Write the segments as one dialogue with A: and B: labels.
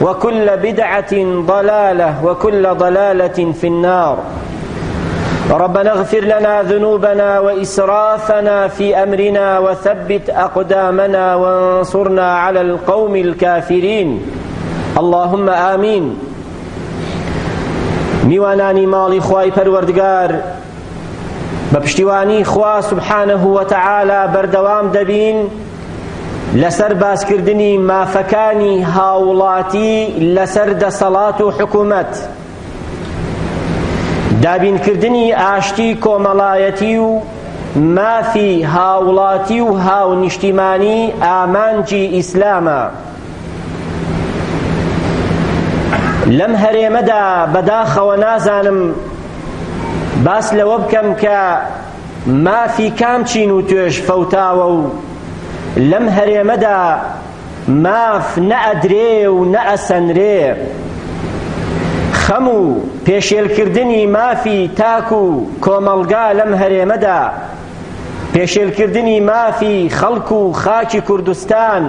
A: وكل بدعة ضلالة وكل ضلالة في النار ربنا اغفر لنا ذنوبنا وإسرافنا في أمرنا وثبت أقدامنا وانصرنا على القوم الكافرين اللهم آمين میوانانی ماڵی خوای پەروەردگار بە پشتیوانی خوا سبحانه وتعالى بەردەوام دەبین لەسەر باسکردنی مافەکانی هاوڵاتی لەسەر دەسەڵات و حکوومەت دابینکردنی ئاشتی کۆمەڵایەتی و مافی هاوڵاتی و هاونیشتیمانی ئامانجی ئیسلامە لەم هەرێمەدا بەداخەوە نازانم باس لەوە بکەم کە مافی کام چین و توێش فەوتاوە و لەم هەرێمەدا ماف نەئەدرێ و نەئەسەنرێ خەم و پێشێلکردنی مافی تاک و کۆمەڵگا لەم هەرێمەدا پێشێلکردنی مافی خەڵک و خاکی کوردستان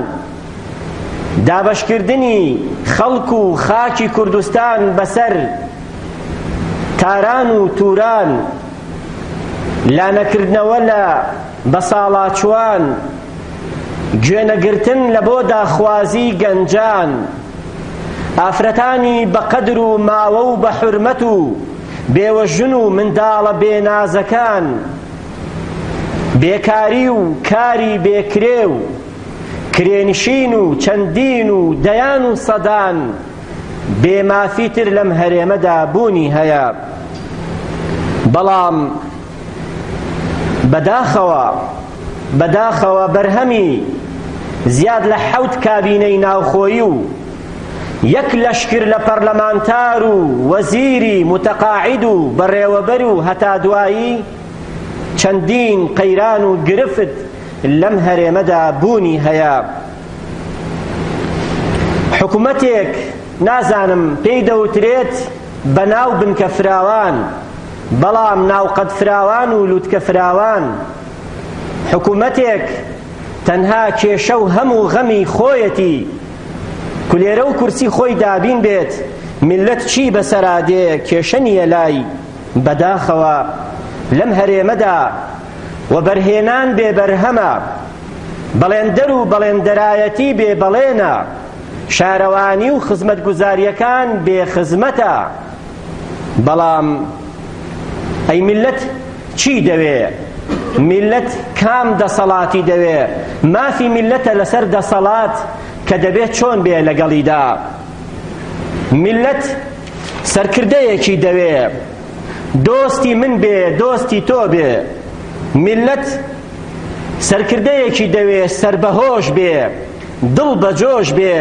A: دابشکردنی خەڵک و خاکی کوردستان بەسەر تاران و توران لانەکردنەوە لە بەساڵاچوان گوێنەگرتن لە بۆ داخوازی گەنجان ئافرەتانی بە قەدر و ماوە و بە حرمەت و بێوەژن و منداڵە بێنازەکان بێکاری و کاری بێکرێ و کرێنشین و چەندین و دەیان و سەدان بێمافیتر لەم هەرێمەدا بوونی هەیە بەڵام بەداخەوە بەداخەوە بەرهەمی زیاد لە حەوت کابینەی ناوخۆیی و یەک لەشکر لە پەرلەمانتار و وەزیری متەقاعد و بەڕێوەبەر و هەتا دوایی چەندین قەیران و گرفت لەم هەرێمەدا بوونی هەیە حکوومەتێک نازانم پێی دەوترێت بە ناو بنکە فراوان بەڵام ناوقەت فراوان و لووتکە فراوان حکوومەتێک تەنها کێشە و هەموو غەمی خۆیەتی کولێرە و کورسی خۆی دابین بێت ملت چی بەسەرادێ کێشە نیە لای بەداخەوە لەم هەرێمەدا و بەرهێنان بێ بەرهەمە بەڵێندەر و بەڵێندەرایەتی بێ بەڵێنە شارەوانی و خزمەتگوزاریەکان بێ خزمەتە بەڵام ئەی ملت چی دەوێت ملت کام دەسەڵاتی دەوێ مافی ملەتە لەسەر دەسەڵات کە دەبێت چۆن بێ لەگەڵیدا ملت سەرکردەیەکی دەوێ دۆستی من بێ دۆستی تۆ بێ ملت سەرکردەیەکی دەوێ سربەهۆش بێ دڵ بەجۆش بێ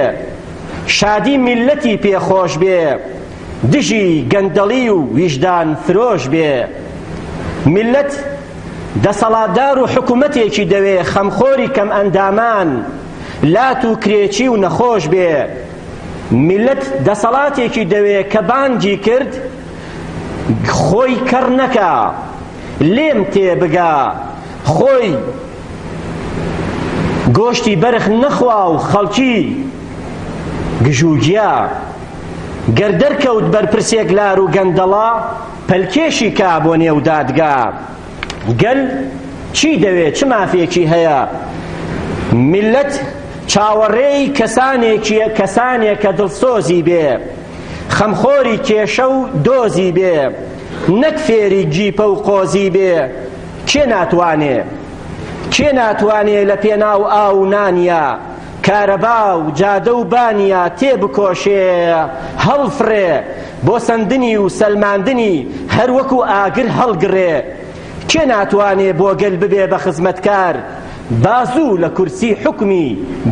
A: شادی ملەتی پێخۆش بێ دژی گەندەڵی و ویژدان فرۆش بێ ملت دەسەڵاتدار و حکوومەتێکی دەوێ خەمخۆری کەم ئەندامان لات و کرێکی و نەخۆش بێ ملت دەسەڵاتێکی دەوێ کە بانگی کرد خۆی کەڕ نەکە لێم تێبگا خۆی گۆشتی بەرخ نەخوا و خەڵکی گژوگیا گەردەرکەوت بەرپرسێک لار و گەندەڵا پەلکێشی کا بۆ نێو دادگا گەل چی دەوێت چ مافێکی هەیە ملت چاوەڕێی کەسانێکیە کەسانێک کە دڵسۆزی بێ خەمخۆری کێشە و دۆزی بێ نەک فێری جیپە و قۆزی بێ کێ ناتوانێ کێ ناتوانێ لە پێناو ئاو نانیا کارەبا و جادە و بانیا تێ بکۆشێ هەڵفرێ بۆ سندنی و سەلماندنی هەر وەکو ئاگر هەڵگرێ کێ ناتوانێ بۆ گەل ببێ بە خزمەتکار بازوو لە کورسی حکمی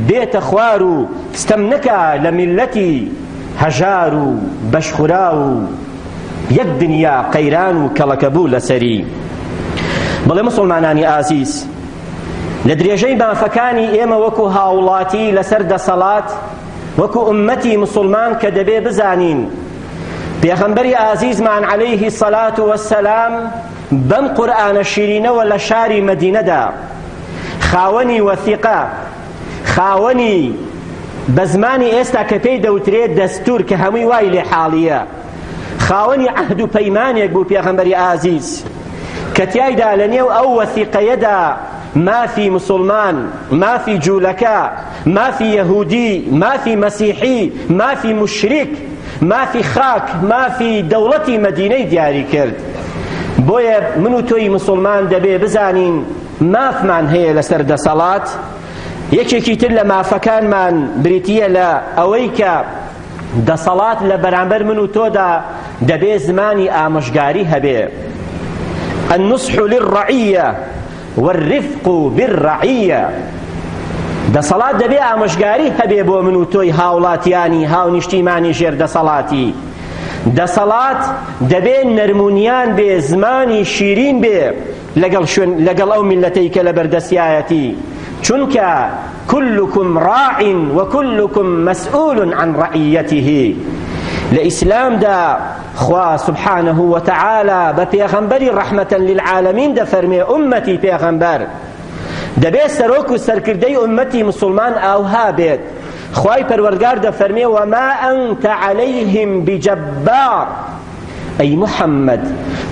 A: بێتە خوار و ستەم نەکا لە میلەتی هەژار و بەشخورا و یەک دنیا قەیران و کەڵەکە بوو لەسەری بەڵێ مسلمانانی ئازیز لە درێژەی بافەکانی ئێمە وەکو هاوڵاتی لەسەر دەسەڵات وەکو ئومەتی مسلمان کە دەبێ بزانین پێغەمبەری ئازیزمان عەلەیهی سەلات وەسەلام بەم قورئانە شیرینەوە لە شاری مەدینەدا خاوەنی وەثیقە خاوەنی بە زمانی ئێستا کە پێی دەوترێت دەستور کە هەمووی وای لێ حاڵیە خاوەنی عەهد و پەیمانێک بوو پێغەمبەری ئازیز کە تیایدا لە نێو ئەو وەثیقەیەدا مافی مسلمان مافی جوولەکە مافی یەهودی مافی مەسیحی مافی مشریک مافی خاک مافی دەوڵەتی مەدینەی دیاری کرد بۆیە من و تۆی مسلمان دەبێ بزانین مافمان هەیە لەسەر دەسەڵات یەکێکی تر لە مافەکانمان بریتە لە ئەوەی کە دەسەڵات لە بەرامبەر من و تۆدا دەبێ زمانی ئامژگاری هەبێ النصح للرعية والرفق بالرعية دەسەڵات دەبێ ئامژگاری هەبێ بۆ من و تۆی هاوڵاتیانی هاونیشتیمانی ژێر دەسەڵاتی دەسەڵات دەبێت نەرمونیان بێ زمانی شیرین بێ لەگەڵ شوێن لەگەڵ ئەو میلەتەی کە لە بەردەسیایەتی چونکە كلكم راع وكلكم مسؤول عن رعيته لإسلام دا خوا سبحانه وتعالى ببيغمبري رحمة للعالمين دا فرمي أمتي بيغمبر دەبێت سەرۆک و سەرکردەی ئومەتی مسلمان ئاوها بێت خوای پەروەردگار دەفەرمێ وما ئەنتە عەلەیهم بجەبار ئەی محەممەد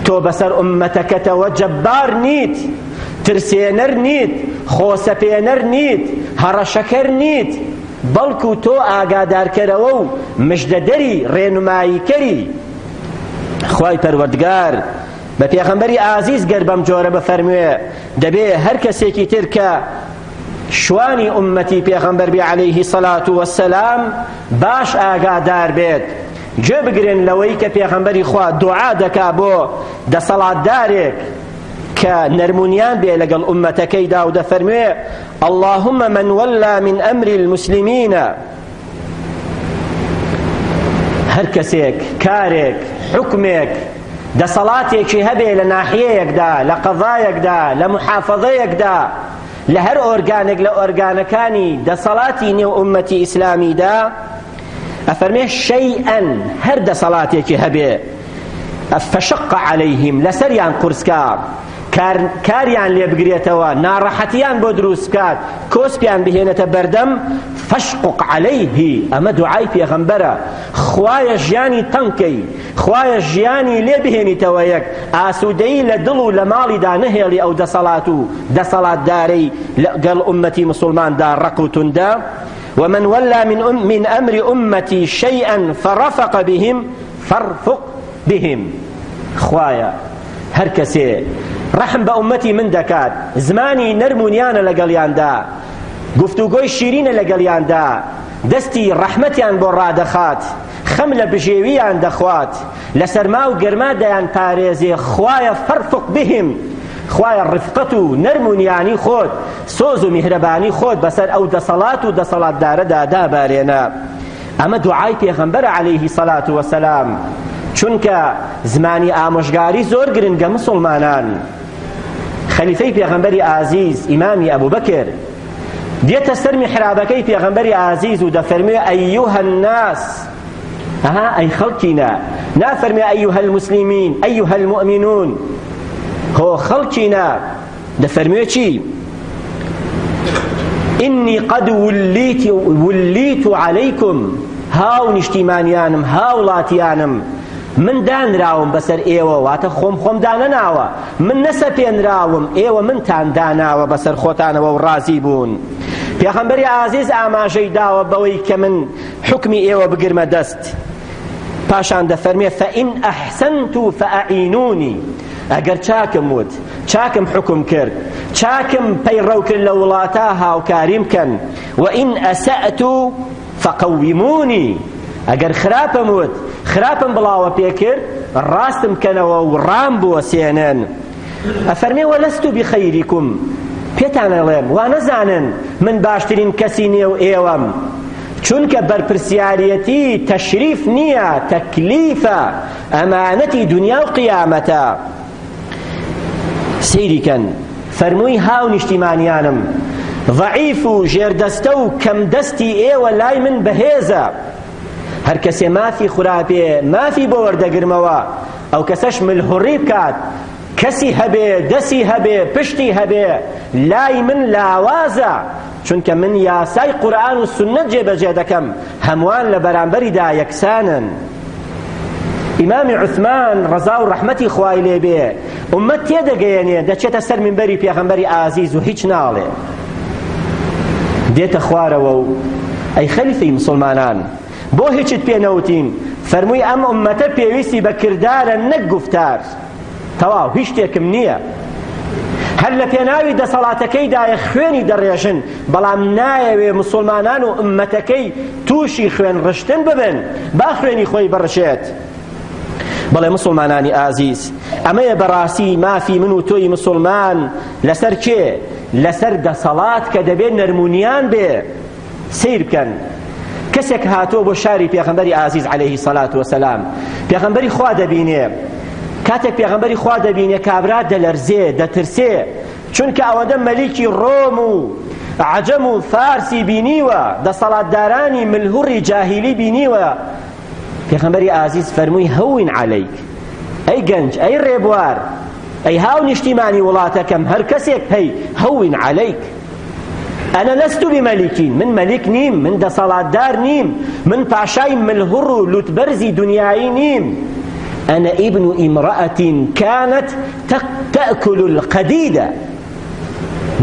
A: تۆ بەسەر ئومەتەکەتەوە جەبار نیت ترسێنەر نیت خۆسەپێنەر نیت هەڕەشەکەر نیت بەڵکو تۆ ئاگادارکەرەوە و مژدەدەری ڕێنماییکەری خوای پەروەردگار بە پێغەمبەری ئازیز گەر بەم جۆرە بەفەرموێ دەبێ هەر کەسێکی تر کە شوانی ئومەتی پێغەمبەر بێ عەلەیهی سەڵات وەسەلام باش ئاگادار بێت جێبگرن لەوەی کە پێغەمبەری خوا دوعا دەکا بۆ دەسەڵاتدارێک کە نەرمونیان بێ لەگەڵ ئومەتەکەیدا و دەفەرموێ اللهم من ولا من ئەمری المسلمین هەر کەسێک کارێک حکمێک دەسەڵاتێکی هەبێ لە ناحیەیەکدا لە قەضایەکدا لە محافەضەیەکدا لە هەر ئۆرگانێک لە ئۆرگانەکانی دەسەڵاتی نێو ئومەتی ئیسلامیدا ئەفەرمێ شەیئەن هەر دەسەڵاتێکی هەبێ فشق عليهم لسريان قرسكا کاریان لێ بگرێتەوە ناڕەحەتیان بۆ دروست بکات کۆسپیان بهێنێتە بەردەم فەشقق عەلەیهی ئەمە دوعای پێغەمبەرە خوایە ژیانی تەنکەی خوایە ژیانی لێ بهێنیتەوە یەک ئاسوودەی لە دڵ و لە ماڵیدا نەهێڵی ئەو دەسەڵات و دەسەڵاتدارەی لەگەڵ ئومەتی مسلماندا ڕق و توندە ومن ولى من أم من أمر أمتي شيئا فرفق بهم فارفق بهم خوايا هر کسی ڕحم بە ئومەتی من دەکات زمانی نەرمونیانە لەگەڵیاندا گفتوگۆی شیرینە لەگەڵیاندا دەستی ڕەحمەتیان بۆ ڕادەخات خەم لە بژێویان دەخوات لە سەرما و گەرمادایان پارێزێ خوایە فەرفق بهم خوایە ڕفقەت و نەرمونیانی خۆت سۆز و میهرەبانی خۆت بەسەر ئەو دەسەڵات و دەسەڵاتدارەدا دابارێنە ئەمە دوعای پێغەمبەر عەلەیهی سەڵات وەسەلام چونکە زمانی ئامۆژگاری زۆر گرنگە مسلمانان خەلیفەی پێغەمبەری ئازیز ئیمامی ئەبوبەکر دێتە سەر میحرابەکەی پێغەمبەری ئازیز و دەفەرمێ ئەیوها الناس ئەها ئەی خەڵکینە نافەرمێ ئەیوها المسلمین ئەیوها المؤمنون هۆ خەڵکینە دەفەرمێ چی إني قد وليت وليت عليكم هاو نیشتیمانیانم هاوڵاتیانم من دانراوم بەسەر ئێوە واتە خۆم خۆم دانە ناوە من نەسەپێنراوم ئێوە منتان داناوە بەسەر خۆتانەوە و ڕازی بوون پێخەمبەری ئازیز ئاماژەی داوە بەوەی کە من حکمی ئێوە بگرمە دەست پاشان دەفەرمێ فەئین ئەحسەنت و فەئینونی ئەگەر چاکم وت چاکم حکم کرد چاکم پەیڕەو کرد لە وڵاتە هاوکاریم کەن وئین ئەسەعت فەقەویمونی ئەگەر خراپم وت خراپم بڵاوە پێکرد ڕاستم کەنەوە و ڕام بووە سێنن ئەفەرمێوە لەستو بخەیریکم پێتان ئەڵێم وا نەزانن من باشترین کەسی نێو ئێوەم چونکە بەرپرسیارەتی تەشریف نییە تەکلیفە ئەمانەتی دنیا و قیامەتە سەیریکەن فەرمووی هاو نیشتیمانیانم ضعیف و ژێردەستە و کەمدەستی ئێوە لای من بەهێزە هەر کەسێ مافی خوراپێ مافی بۆ وەردەگرمەوە ئەو کەسەش ملهوڕی بکات کەسی هەبێ دەسی هەبێ پشتی هەبێ لای من لاوازە چونکە من یاسای قورآن و سنت جێبەجێ دەکەم هەمووان لە بەرامبەریدا یەکسانن ئیمامی عثمان ڕەزا و ڕەحمەتی خوای لێ بێ ئومەت تێدەگەیەنێ دەچێتە سەر منبەری پێغەمبەری ئازیز و هیچ ناڵێ دێتە خوارەوە و ئەی خەلیفەی مسلمانان بۆ هیچت پێنەوتین فەرمووی ئەم ئومەتە پێویستی بە کردارە نەک گفتار تەواو هیچ شتێکم نییە هەر لە پێناوی دەسەڵاتەکەیدایە خوێنی دەڕێژن بەڵام نایەوێ مسلمانان و ئمەتەکەی تووشی خوێن ڕشتن ببن با خوێنی خۆی بڕشێت بەڵێ مسلمانانی ئازیز ئەمەیە بەڕاستی مافی من و تۆی مسلمان لەسەر کێ لەسەر دەسەڵات کە دەبێت نەرمونیان بێ سیر بکەن کەسێک هاتووە بۆ شاری پێغەمبەری ئازیز عليه سەلات وسەلام پێغەمبەری خوا دەبینێ کاتێک پێغەمبەری خوا دەبینێ کابرا دەلەرزێ دەترسێ چونکە ئەوەندە مەلیکی ڕۆم و عجەم و فارسی بینیوە دەسەڵاتدارانی ملهوڕی جاهیلی بینیوە پێغەمبەری ئازیز فەرمووی هەوین عەلەیک ئەی گەنج ئەی ڕێبوار ئەی هاو نیشتیمانی وڵاتەکەم هەر کەسێک پێی هەوین عەلەیک أنا لست بملكين من ملك نيم من دا صلاة دار نيم من باشاي ملهر لتبرزي دنياي نيم أنا ابن امرأة كانت تأكل القديدة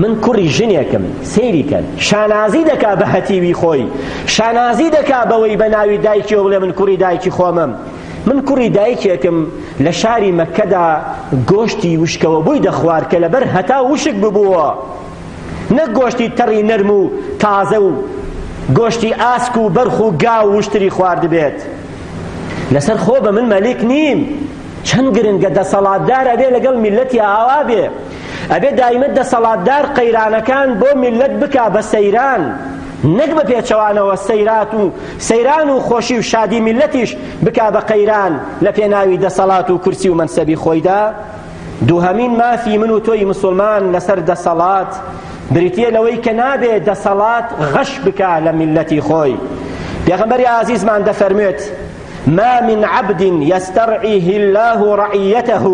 A: من کوڕی ژنێکم سەیریکەن شانازی دەکا بە هەتیوی خۆی شانازی دەکا بەوەی بە ناوی دایکی و بڵێ من کوڕی دایکی خۆمم من کوڕی دایکێکم لە شاری مەکەدا گۆشتی وشکەوە بووی دەخوار کە لەبەر هەتا وشک ببووە نە گۆشتی تەڕی نەرم و تازە و گۆشتی ئاسک و بەرخ و گاو وشتری خوارد بێت لەسەر خۆ بە من مەلیک نیم چەند گرنگە دەسەڵاتدارە بێ لەگەڵ میلەتی ئاوا بێ ئەبێ دایمە دەسەڵاتدار قەیرانەکان بۆ میلەت بکا بە سەیران نەک بە پێچەوانەوە سەیرات و سەیران و خۆشی و شادی میلەتیش بکا بە قەیران لە پێناوی دەسەڵات و کورسی و منسەبی خۆیدا دووهەمین مافی من و تۆی مسلمان لەسەر دەسەڵات بریتە لەوەی کە نابێ دەسەڵات غەش بکە لە میلەتی خۆی پێغەمبەری عزیزمان دەفەرمێت ما من عبد يسترعيه الله رعيته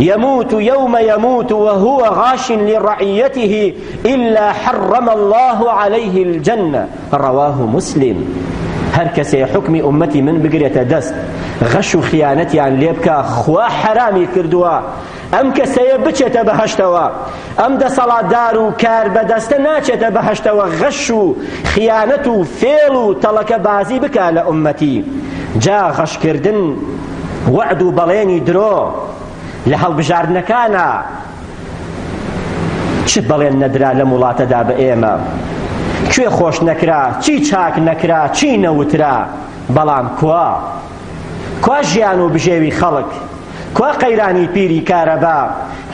A: يموت يوم يموت وهو غاش لرعيته إلا حرم الله عليه الجنة رواه مسلم هر کسی حکمی امتی من بگرێتە دەست غەش و خیانەتیان لێ بکە خوا حرامی کردووە ئەم کەسەیە بچێتە بەهشتەوە ئەم دەسەڵاتدار و کار بەدەستە ناچێتە بەهشتەوە غەش و خیانەت و فێڵ و تەڵەکە بازی بکە لە ئومەتی جا غەشکردن وەعد و بەڵێنی درۆ لە هەڵبژاردنەکانە چ بەڵێن نەدرا لەم وڵاتەدا بە ئێمە کوێ خۆش نەکرا چی چاک نەکرا چی نەوترا بەڵام کوا کوا ژیان و بژێوی خەڵک کوا قەیرانی پیری کارەبا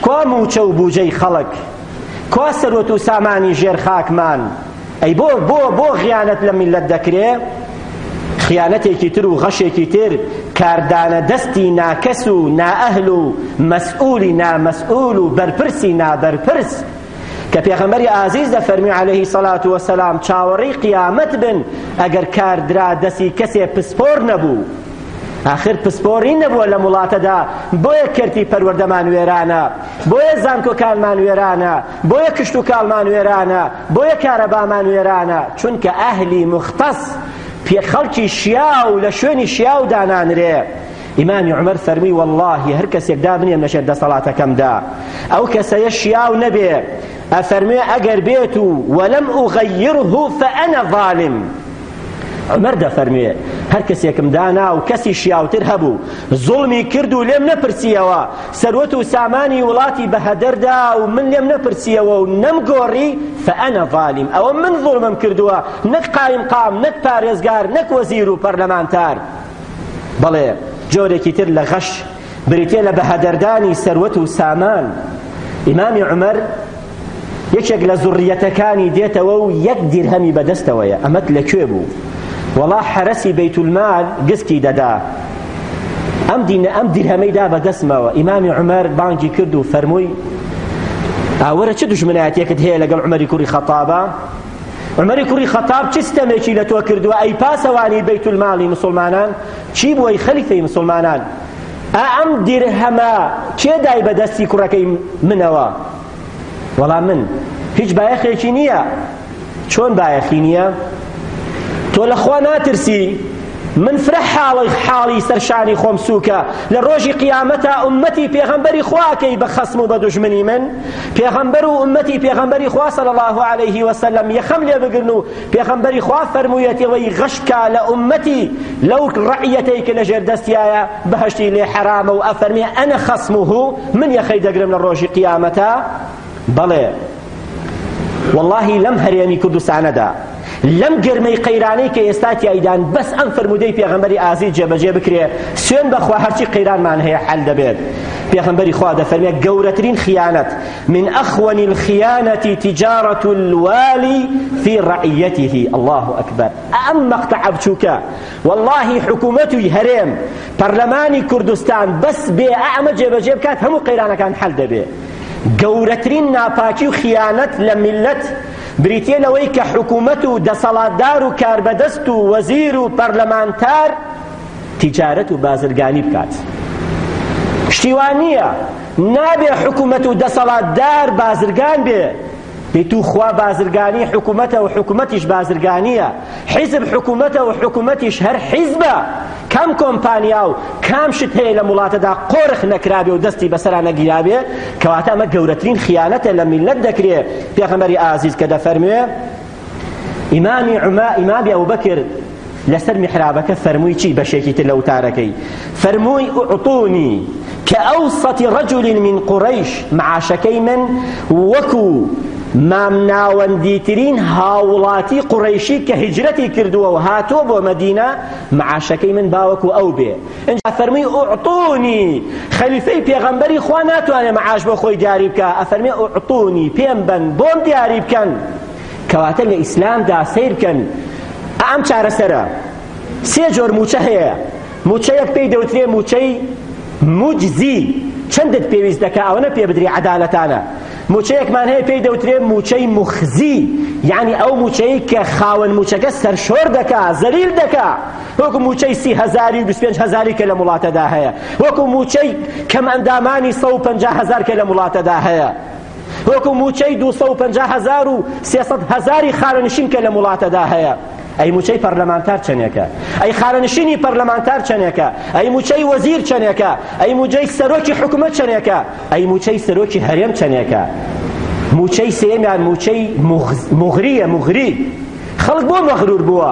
A: کوا موچە و بوجەی خەڵک کوا سەرۆت و سامانی ژێر خاکمان ئەی بۆ بۆ بۆ خیانەت لە میلەت دەکرێ خیانەتێکی تر و غەشێکی تر کاردانە دەستی ناکەس و نائەهل و مەسئولی نامەسئول و بەرپرسی نابەرپرس کە پێغەمبەری ئازیز دەفەرمی عەلەیهی سەڵات وەسەلام چاوەڕێی قیامەت بن ئەگەر کاردرا دەستی کەسێ پسپۆر نەبوو آخر پسپۆڕی نەبووە لە وڵاتەدا بۆیە کردی پەروەردەمان وێرانە بۆیە زانکۆکانمان وێرانە بۆیە کشت و کاڵمان وێرانە بۆیە کارەبامان وێرانە چونکە ئەهلی مختەس پێخەڵکی شیا و لە شوێنی شیا و دانانرێ ئیمانی عمەر فەرمی واللهی هەر کەسێک دابنێم لەشێت دەسەڵاتەکەمدا ئەو کەسەیە شیاو نەبێ ئەفەرمێ ئەگەر بێت و وەلەم ئوغەیره فەئەنە ظالم عمەر دەفەرمێ هەر کەسێکم دانا و کەسی شیاوتر هەبوو زوڵمی کرد و لێم نەپرسیەوە سەروەت و سامانی وڵاتی بەهەدەردا و من لێم نەپرسیەوە و نەمگۆڕی فەئەنە ظالم ئەوە من زوڵمم کردووە نەک قایم قام نەک پارێزگار نەک وەزیر و پەرلەمانتار بەڵێ جۆرێکی تر لە غەش بریتێ لە بەهەدەردانی سەروەت و سامان ئیمامی عمەر یەکێک لە زوڕیەتەکانی دێتەوە و یەک دیرهەمی بەدەستەوەیە ئەمەت لەکوێ بوو وڵا حرەسی بەیت المال گستی دەدا ئەم دینە ئەم دیرهەمەیدا بەدەستمەوە ئیمامی عمەر بانگی کرد و فەرمووی ئاوەرە چه دژمنایەتێکت هەیە لەگەڵ عمەری کوڕی خەتابە عمەری کوڕی خەتاب چ ستەمێکی لە تۆ کردووە ئەی پاسەوانی بەیت الماڵی مسلمانان چی بووی خەلیفەی مسلمانان ئەم دیرهەمە کێ دای بەدەستی کوڕەکەی منەوە وەڵام من هیچ بایەخێکی نییە چۆن بایەخی نییە تۆ لەخوا ناترسی من فرە حاڵی حاڵی سەرشانی خۆم سووکە لە ڕۆژی قیامەتە ئومەتی پێغەمبەری خواکەی بە خەسم و بە دوژمنی من پێغەمبەر و ئومەتی پێغەمبەری خوا صلی الله عليه وسلم یەخەم لێ بگرن و پێغەمبەری خوا فەرموویەتەوەی غەشکا لە ئومەتی لەو ڕەعیەتەی کە لەژێر دەستیایە بەهشتی لێ حرامە و ئەفەرمی ئەنە خەسمه من یەخەی دەگرم لە ڕۆژی قیامەتە بەڵێ والله لەم هەرێمی کوردستانەدا لەم گرمەی قەیرانەی کە ئێستا تیایدان بەس ئەم فرمودەی پێغەمبەری ئازی جێبەجێ بکرێ سوێن بەخوا هەرچی قەیرانمان هەیە حەل دەبێت پێغەمبەری خوا دەفەرمێت گەورەترین خیانەت من ئەخوەنی الخیانەتی تجارەت الوالی فی ڕعیەتیه الله ئەکبەر ئەم مەقتەعە بچووکە والله حکوومەتی هەرێم پەرلەمانی کوردستان بەس بێ ئەمە جێبەجێ بکات هەموو قەیرانەکان حەل دەبێت گەورەترین ناپاکی و خیانەت لە ملەت بریتیە لەوەی کە حکوومەت و دەسەڵاتدار و کاربەدەست و وەزیر و پەرلەمانتار تیجارەت و بازرگانی بکات شتیوان نییە نابێ حکوومەت و دەسەڵاتدار بازرگان بێ ئیتو خوا بازرگانی حکوومەتە و حکوومەتیش بازرگانیە حیزب حکوومەتە و حکوومەتیش هەر حیزبە کام کۆمپانیا و کام شت هەیە لە وڵاتەدا قۆرخ نەکرابێ و دەستی بەسەرا نەگیرابێ کەواتە ئەمە گەورەترین خیانەتە لە میلەت دەکرێ پێغەمەری ئازیز کە دەفەرموێ ئیمامی عما ئیمامی ئەوبەکر لەسەر میحرابەکە فەرمووی چی بەشێکی تر لە وتارەکەی فەرمووی عوتونی کە ئەوسەتی ڕەجولی من قوڕەیش معاشەکەی من وەکو مام ناوەندیترین هاوڵاتی قڕیشی کە هجرەتی کردووە و هاتۆ بۆ مەدینە معاشەکەی من باوەکو ئەو بێ ئەجا فەرمی ئوعتونی خەلیفەی پێغەمبەری خوا ناتوانێت معاش بۆ خۆی دیاری بکە ئەفەرمێ ئوعتونی پێم بن بۆم دیاری بکەن کەواتە لە ئیسلامدا سیر بکەن ئەم چارەسەرە سێ جۆر موچە هەیە موچەیەک پێی دەوترێ موچەی مجزی چەندت پێویست دەکە ئەوەنە پێ بدری عەدالەتانە موچەیەکمان هەیە پێی دەوترێت موچەی مخزی یعنی ئەو موچەی کە خاوەن موچەکە سەرشۆر دەکا زەریل دەکا وەکو موچەی سی هەزاری و بیست پێنج هەزاری کە لە وڵاتەدا هەیە وەکو موچەی کەم ئەندامانی سە و پەنجا هەزار کە لە وڵاتەدا هەیە وەکو موچەی دوو سە و پەنجا هەزار و سێسەد هەزاری خاوەنشین کە لە وڵاتەدا هەیە ئەی موچەی پەرلەمانتار چنێکە ئەی خارەنشینی پەرلەمانتار چنێکە ئەی موچەی وەزیر چنێکە ئەی موجەی سەرۆکی حکوومەت چنێکە ئەی موچەی سەرۆکی هەرێم چنێکە موچەی سێمیان موچەی مغریە مغری خەڵک بۆ مەغرور بووە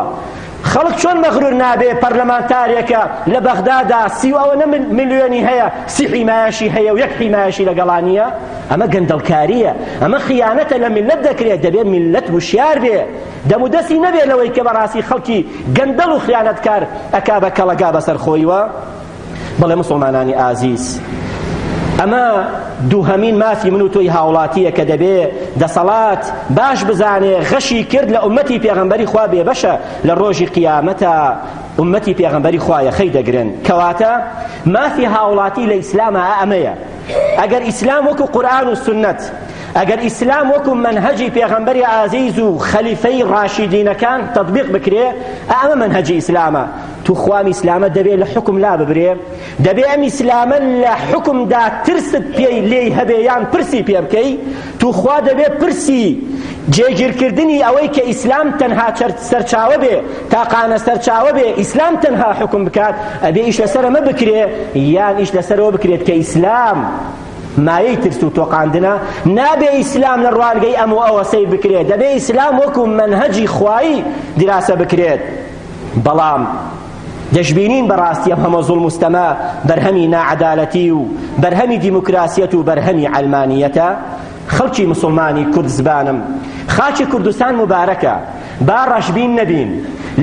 A: خەڵک چۆن مەغرور نابێ پەرلەمانتارێکە لە بەغدادا سی و ئەوە نە ملیۆنی هەیە سی حیمایشی هەیە و یەک حیمایشی لەگەڵانیە ئەمە گەندەڵکاریە ئەمە خیانەتە لە میلەت دەکرێت دەبێت میلەت وشیار بێ دەمودەستی نەبێت لەوەی کە بەڕاستی خەڵکی گەندەڵ و خیانەتکار ئەکا بە کەڵەگا بەسەر خۆیوە بەڵێ مسلمانانی ئازیز ئەمە دووهەمین مافی من و تۆی هاوڵاتیە کە دەبێ دەسەڵات باش بزانێ غەشی کرد لە ئومەتی پێغەمبەری خوا بێبەشە لە ڕۆژی قیامەتە ئومەتی پێغەمبەری خوایە خەی دەگرن کەواتە مافی هاوڵاتی لە ئیسلامە ئەمەیە ئەگەر ئیسلام وەکو قورآن و سنت ئەگەر ئیسلام وەکو منهجی پێغەمبەری عزیز و خەلیفەی ڕاشیدینەکان تطبیق بکرێ ئەمە منهجی ئیسلامە تو خوام ئیسلامە دەبێت لە حکم لا ببرێ دەبێ ئەم ئیسلامە لە حکمدا ترست پێی لێی هەبێ یان پرسی پێ بکەی تو خوا دەبێت پرسی جێگیرکردنی ئەوەی کە ئیسلام تەنها سەرچاوە بێ تاقانە سەرچاوە بێ ئیسلام تەنها حکم بکات ئەبێ ئیش لەسەر ئەمە بکرێ یان ئیش لەسەرەوە بکرێت کە ئیسلام مایەی ترس و تۆقااندنە نابێ ئیسلام لە ڕوانگەی ئەم و ئەوەسەی بکرێت دەبێ ئیسلام وەکو منهەجی خوایی دیراسە بکرێت بەڵام دەشببینین بەڕاستی ئەم هەمە زوڵ مستەمە بەرهەمی ناعدالەتی و بەرهەمی دیموکراسیەت و بەرهەمی ئەلمانیەتە خەڵکی مسلمانی کورد زبانم خاچی کوردستان مبارەکە با ڕەشبین نەبین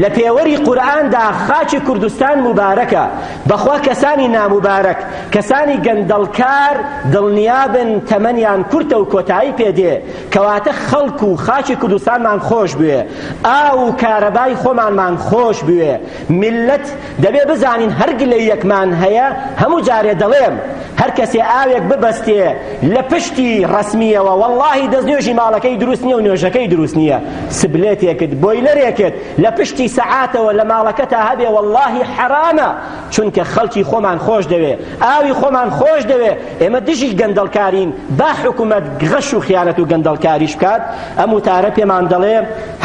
A: لە پێوەری قورئاندا خاچی کوردستان مبارەکە بەخوا کەسانی نامبارەک کەسانی گەندەڵکار دڵنیابن تەمەنیان کورتە و کۆتایی پێدێ کەواتە خەڵک و خاچی کوردستانمان خۆش بوێ ئاو و کارەبای خۆمانمان خۆش بوێ ملت دەبێ بزانین هەرگ لە یەکمان هەیە هەموو جارێ دەڵێم هەر کەسێ ئاوێک ببەستێ لە پشتی ڕسمیەوە واللهی دەست نوێژی ماڵەکەی دروست نییە و نوێژەکەی دروست نییە سبلێتێکت بۆیلەرێکت لە پشتی شەشی سەعاتەوە لە ماڵەکەتا هەبێ واللهی حرامە چونکە خەڵکی خۆمان خۆش دەوێ ئاوی خۆمان خۆش دەوێ ئێمە دژی گەندەڵکارین با حکوومەت غەش و خیانەت و گەندەڵکاریش بکات ئەم وتارە پێمان دەڵێ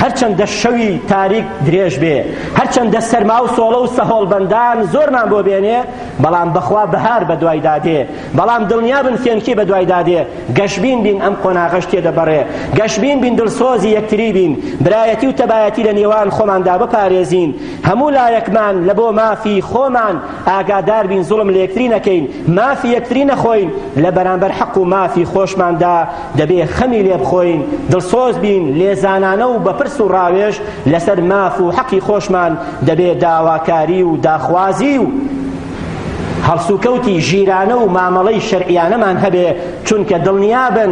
A: هەرچەندە شەوی تاریک درێژ بێ هەرچەندە سەرما و سۆڵە و سەهۆڵ بەندان زۆرمان بۆ بێنێ بەڵام بەخوا بەهار بە دوای دادێ بەڵام دڵنیا بن فێنکی بە دوای دادێ گەشبین بین ئەم قۆناغەش تێدەبڕێ گەشبین بین دڵسۆزی یەکتری بین برایەتی و تەبایەتی لە نێوان خۆماندا بپارێزین هەموو لایەکمان لە بۆ مافی خۆمان ئاگادار بین زوڵم لە یەکتری نەکەین مافی یەکتری نەخۆین لە بەرامبەر حەق و مافی خۆشماندا دەبێ خەمی لێ بخۆین دڵسۆز بین لێزانانە و بەپرس و ڕاوێش لەسەر ماف و حەقی خۆشمان دەبێ داواکاری و داخوازی و هەڵسوکەوتی ژیرانە و مامەڵەی شەرعیانەمان هەبێ چونکە دڵنیابن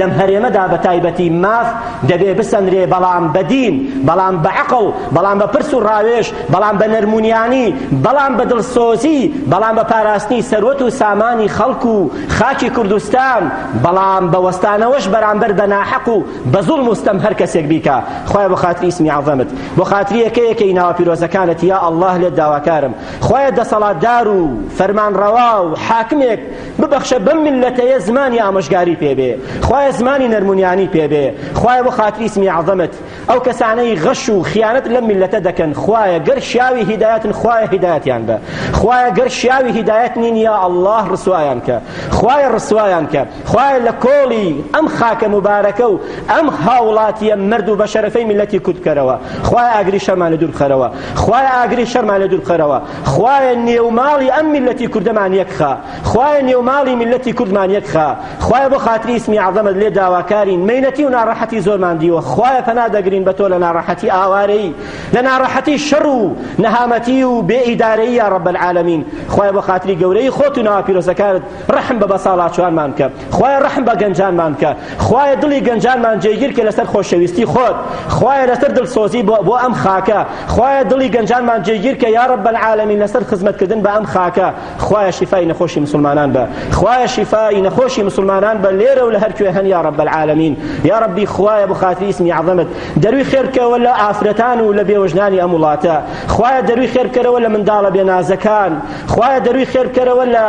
A: لەم هەرێمەدا بە تایبەتی ماف دەبێ بسەنرێ بەڵام بەدین بەڵام بەعقل بەڵام بە پرس و ڕاوێش بەڵام بە نەرمونیانی بەڵام بە دڵسۆزی بەڵام بە پاراستنی سەروەت و سامانی خەڵکو و خاکی کوردستان بەڵام بە وەستانەوەش بەرامبەر بە ناحەق و بە زوڵم وستەم هەر کەسێک بیکە خۆی بە خاتری ئیسمی عەظەمت بۆ خاتری یەکەیەکەی ناوە پیرۆزەکانت یا ئەڵڵاه لێت داواکارم خۆیە دەسەڵاتدار و فەرمانڕەوا و حاکمێک ببەخشە بەم ملەتەیە زمانی ئامۆژگاری پێبێ خۆی خوای زمانی نەرمونیانی پێبێ خوای بۆ خاتری اسمی عظەمت ئەو کەسانەی غەش و خیانەت لەم میلەتە دەکەن خوایە گەر شیاوی هیدایەتن خوایە هیدایەتیان بە خوایە گەر شیاوی هیدایەت نین یا ئەڵڵاه ڕسوایان کە خوایە ڕسوایان کە خوایە لە کۆڵی ئەم خاکە مبارەکە و ئەم هاوڵاتیە مرد و بە شەرەفەی میلەتی کورتکەرەوە خوایە ئاگری شەرمان لە دوور بخەرەوە خوایە ئاگری شەرمان لە دوور بخەرەوە خوایە نێوماڵی ئەم میلەتی کوردەمان یەکخا خوایە نێوماڵی میلەتی کوردمان یەکخا خوایە بۆ خاتری اسمی عظەمت تۆ لێ داواکارین مەینەتی و ناڕەحەتی زۆرمان دیوە خوایە پەنا دەگرین بە تۆ لە ناڕەحەتی ئاوارەی لە ناڕەحەتی شەڕ و نەهامەتی و بێئیدارەیی یا ڕەب العالمین خوایە بە خاتری گەورەی خۆت و ناوەپیرۆزەکانت ڕەحم بە بەساڵاچوانمان کە خوایە ڕەحم بە گەنجانمان کە خوایە دڵی گەنجانمان جێگیر کە لەسەر خۆشەویستی خۆت خوایە لەسەر دڵسۆزی بۆ ئەم خاکە خوایە دڵی گەنجانمان جێگیر کە یا ڕەب العالمین لەسەر خزمەتکردن بە ئەم خاکە خوایە شیفای نەخۆشی مسلمانان بە خوایە شیفای نەخۆشی مسلمانان بە لێرە و لە هەرکوێ هەن یا رب العالمین یا ربی خوایە بخاتری اسمی عظمت دەروی خێرکەوە لە ئافرەتان و لە بێوەژنانی ئەم وڵاتە خوایە دەروی خێرکەرەوە لە منداڵە بێنازەکان خوایە دەروی خێرکەرەوە لە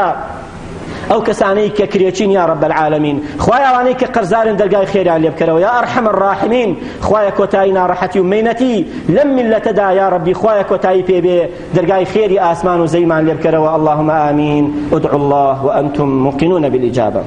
A: ئەو کەسانەی کە کرێچین یا رب العالمین خوای ئەوانەی کە قەرزارن دەرگای خێریان لێ بکەرەوە یا ئەرحەم الراحمین خوایە کۆتایی ناڕەحەتی و مینەتی لەم ملەتەدا یا ربی خوایە کۆتایی پێبێ دەرگای خێری ئاسمان و زەیمان لێ بکەرەوە اللهم ئامین ادعوا الله وأنتم موقنون بالإجابة